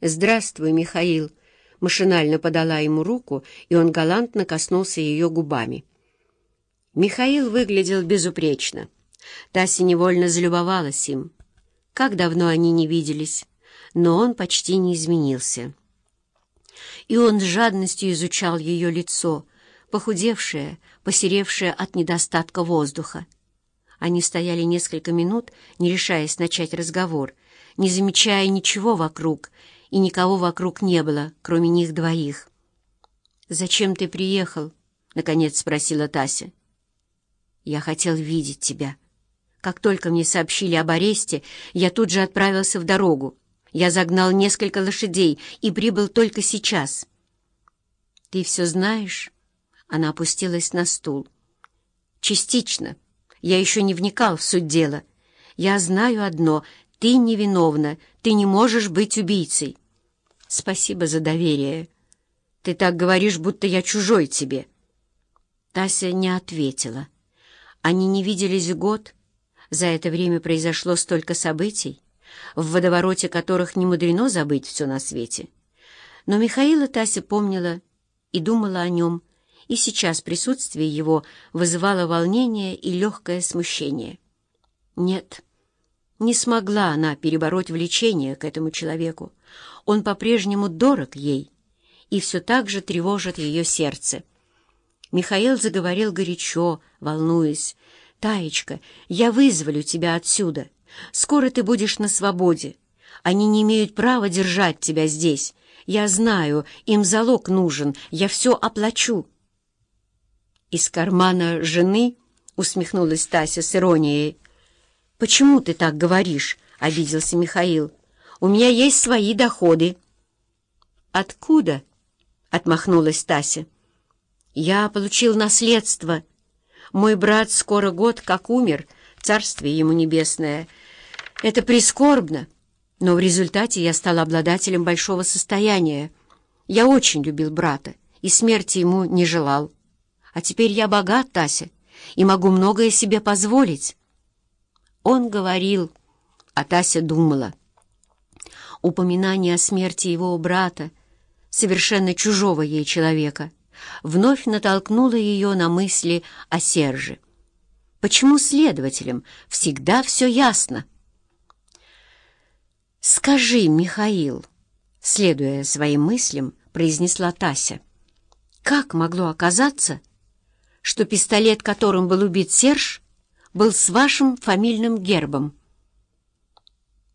«Здравствуй, Михаил!» Машинально подала ему руку, и он галантно коснулся ее губами. Михаил выглядел безупречно. Тася невольно залюбовалась им. Как давно они не виделись, но он почти не изменился. И он с жадностью изучал ее лицо, похудевшее, посеревшее от недостатка воздуха. Они стояли несколько минут, не решаясь начать разговор, не замечая ничего вокруг, и никого вокруг не было, кроме них двоих. «Зачем ты приехал?» — наконец спросила Тася. «Я хотел видеть тебя. Как только мне сообщили об аресте, я тут же отправился в дорогу. Я загнал несколько лошадей и прибыл только сейчас». «Ты все знаешь?» Она опустилась на стул. «Частично. Я еще не вникал в суть дела. Я знаю одно — ты невиновна, ты не можешь быть убийцей. Спасибо за доверие. Ты так говоришь, будто я чужой тебе. Тася не ответила. Они не виделись год. За это время произошло столько событий, в водовороте которых не мудрено забыть все на свете. Но Михаила Тася помнила и думала о нем, и сейчас присутствие его вызывало волнение и легкое смущение. Нет, не смогла она перебороть влечение к этому человеку. Он по-прежнему дорог ей и все так же тревожит ее сердце. Михаил заговорил горячо, волнуясь. «Таечка, я вызволю тебя отсюда. Скоро ты будешь на свободе. Они не имеют права держать тебя здесь. Я знаю, им залог нужен, я все оплачу». Из кармана жены усмехнулась Тася с иронией. «Почему ты так говоришь?» — обиделся Михаил. «У меня есть свои доходы». «Откуда?» — отмахнулась Тася. «Я получил наследство. Мой брат скоро год как умер, царствие ему небесное. Это прискорбно, но в результате я стал обладателем большого состояния. Я очень любил брата и смерти ему не желал. А теперь я богат, Тася, и могу многое себе позволить». Он говорил, а Тася думала. Упоминание о смерти его брата, совершенно чужого ей человека, вновь натолкнуло ее на мысли о Серже. Почему следователям всегда все ясно? «Скажи, Михаил», — следуя своим мыслям, произнесла Тася, «как могло оказаться, что пистолет, которым был убит Серж, был с вашим фамильным гербом?»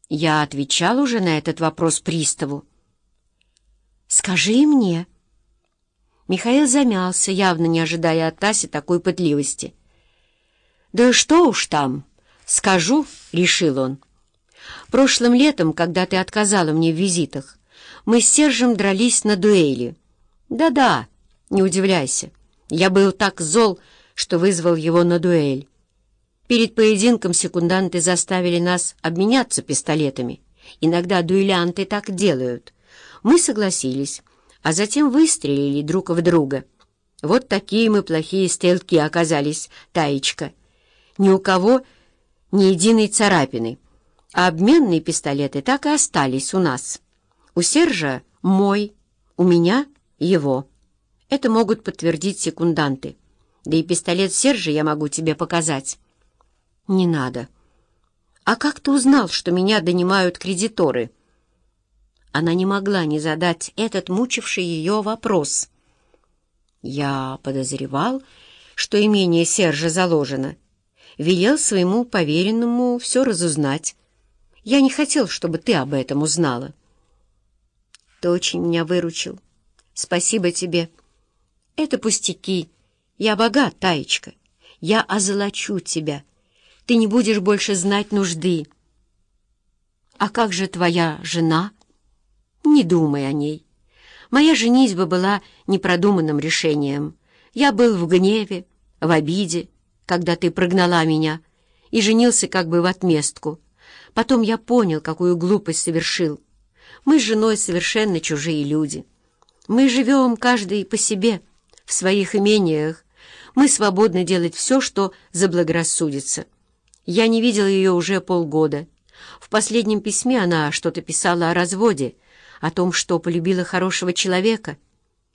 Я отвечал уже на этот вопрос приставу. «Скажи мне». Михаил замялся, явно не ожидая от Таси такой пытливости. «Да что уж там, скажу», — решил он. «Прошлым летом, когда ты отказала мне в визитах, мы с Сержем дрались на дуэли. Да-да, не удивляйся, я был так зол, что вызвал его на дуэль. Перед поединком секунданты заставили нас обменяться пистолетами. Иногда дуэлянты так делают. Мы согласились, а затем выстрелили друг в друга. Вот такие мы плохие стрелки оказались, Таечка. Ни у кого ни единой царапины. А обменные пистолеты так и остались у нас. У Сержа мой, у меня его. Это могут подтвердить секунданты. Да и пистолет Сержа я могу тебе показать. «Не надо». «А как ты узнал, что меня донимают кредиторы?» Она не могла не задать этот мучивший ее вопрос. «Я подозревал, что имение Сержа заложено. Велел своему поверенному все разузнать. Я не хотел, чтобы ты об этом узнала». «Ты очень меня выручил. Спасибо тебе. Это пустяки. Я богат, Таечка. Я озолочу тебя» ты не будешь больше знать нужды. А как же твоя жена? Не думай о ней. Моя женитьба была непродуманным решением. Я был в гневе, в обиде, когда ты прогнала меня, и женился как бы в отместку. Потом я понял, какую глупость совершил. Мы с женой совершенно чужие люди. Мы живем каждый по себе, в своих имениях. Мы свободны делать все, что заблагорассудится. Я не видел ее уже полгода. В последнем письме она что-то писала о разводе, о том, что полюбила хорошего человека —